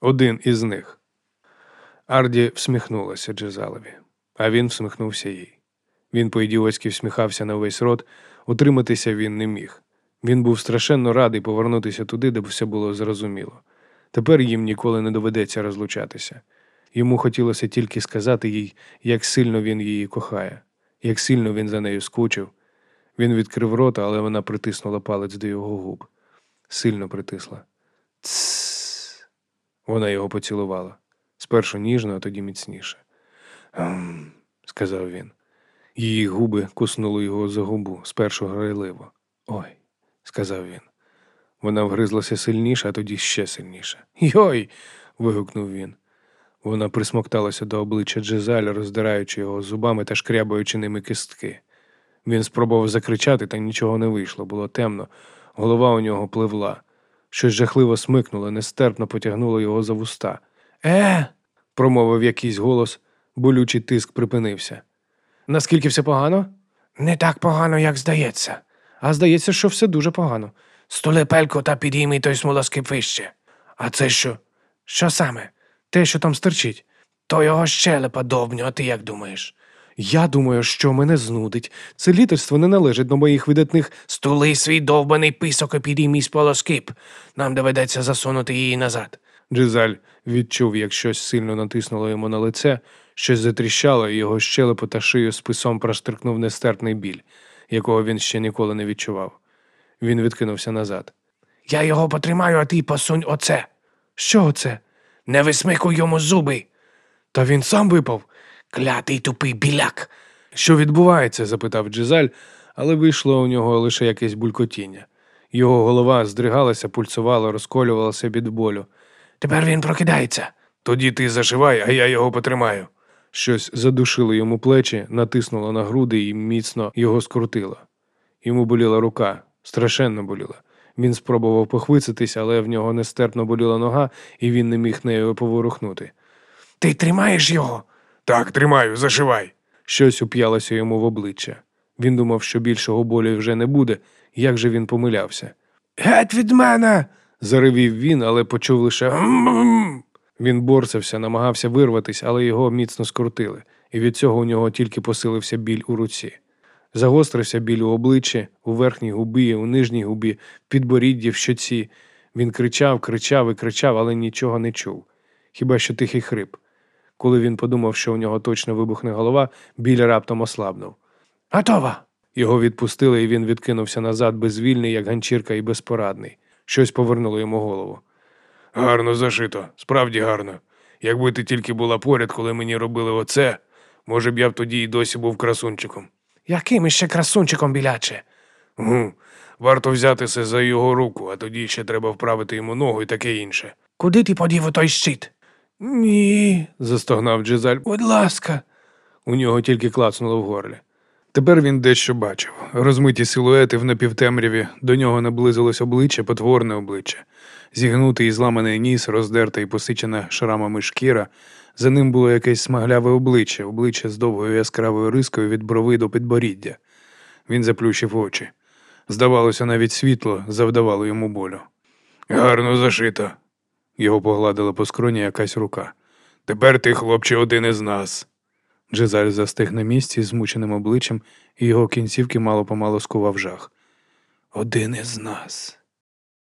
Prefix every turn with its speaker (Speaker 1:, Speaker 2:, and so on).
Speaker 1: Один із них. Арді всміхнулася Джезалові, а він всміхнувся їй. Він по-ідіотськи всміхався на весь рот, утриматися він не міг. Він був страшенно радий повернутися туди, де все було зрозуміло. Тепер їм ніколи не доведеться розлучатися. Йому хотілося тільки сказати їй, як сильно він її кохає, як сильно він за нею скучив. Він відкрив рота, але вона притиснула палець до його губ. Сильно притисла. Тссс. Вона його поцілувала. Спершу ніжно, а тоді міцніше. «Ам», – сказав він. Її губи куснули його за губу, спершу грайливо. Ой, сказав він. Вона вгризлася сильніше, а тоді ще сильніше. Йой. вигукнув він. Вона присмокталася до обличчя Джезаля, роздираючи його зубами та шкрябаючи ними кистки. Він спробував закричати, та нічого не вийшло, було темно, голова у нього пливла. Щось жахливо смикнуло, нестерпно потягнуло його за вуста. Е. промовив якийсь голос, болючий тиск припинився. Наскільки все погано? Не так погано, як здається. А здається, що все дуже погано. Стули пельку та підійми той смолоскип вище. А це що? Що саме? Те, що там стерчить. То його щелепа довбню, а ти як думаєш? Я думаю, що мене знудить. Це літерство не належить до моїх видатних стули свій довбаний писок і підіймій полоскип. Нам доведеться засунути її назад. Джизаль відчув, як щось сильно натиснуло йому на лице, щось затріщало, і його щелепу та шию списом проштрикнув нестерпний біль, якого він ще ніколи не відчував. Він відкинувся назад. Я його потримаю, а ти посунь оце. Що оце? Не висмикуй йому зуби. Та він сам випав. Клятий тупий біляк. Що відбувається? запитав Джизаль, але вийшло у нього лише якесь булькотіння. Його голова здригалася, пульсувала, розколювалася від болю. Тепер він прокидається. Тоді ти зашивай, а я його потримаю. Щось задушило йому плечі, натиснуло на груди і міцно його скрутило. Йому боліла рука, страшенно боліла. Він спробував похвицитись, але в нього нестерпно боліла нога, і він не міг нею поворухнути. Ти тримаєш його? Так, тримаю, зашивай. Щось уп'ялося йому в обличчя. Він думав, що більшого болю вже не буде, як же він помилявся. Геть від мене. заривів він, але почув лише. Він борсався, намагався вирватися, але його міцно скрутили, і від цього у нього тільки посилився біль у руці. Загострився біль у обличчі, у верхній губі, у нижній губі, в підборідді, в щоці. Він кричав, кричав і кричав, але нічого не чув. Хіба що тихий хрип. Коли він подумав, що у нього точно вибухне голова, біль раптом ослабнув. Готова! Його відпустили, і він відкинувся назад, безвільний, як ганчірка, і безпорадний. Щось повернуло йому голову. Гарно зашито, справді гарно. Якби ти тільки була поряд, коли мені робили оце, може б я б тоді й досі був красунчиком. Яким іще красунчиком, біляче? Гу, варто взятися за його руку, а тоді ще треба вправити йому ногу і таке інше. Куди ти подів у той щит? Ні, застогнав Джизаль. Будь ласка. У нього тільки клацнуло в горлі. Тепер він дещо бачив. Розмиті силуети в напівтемряві, до нього наблизилось обличчя, потворне обличчя. Зігнутий і зламаний ніс, роздерта і посичена шрамами шкіра. За ним було якесь смагляве обличчя, обличчя з довгою яскравою рискою від брови до підборіддя. Він заплющив очі. Здавалося, навіть світло завдавало йому болю. Гарно зашито. Його погладила по скроні якась рука. Тепер ти, хлопче, один із нас. Джезаль застиг на місці змученим обличчям, і його кінцівки мало помалу скував жах. Один із нас.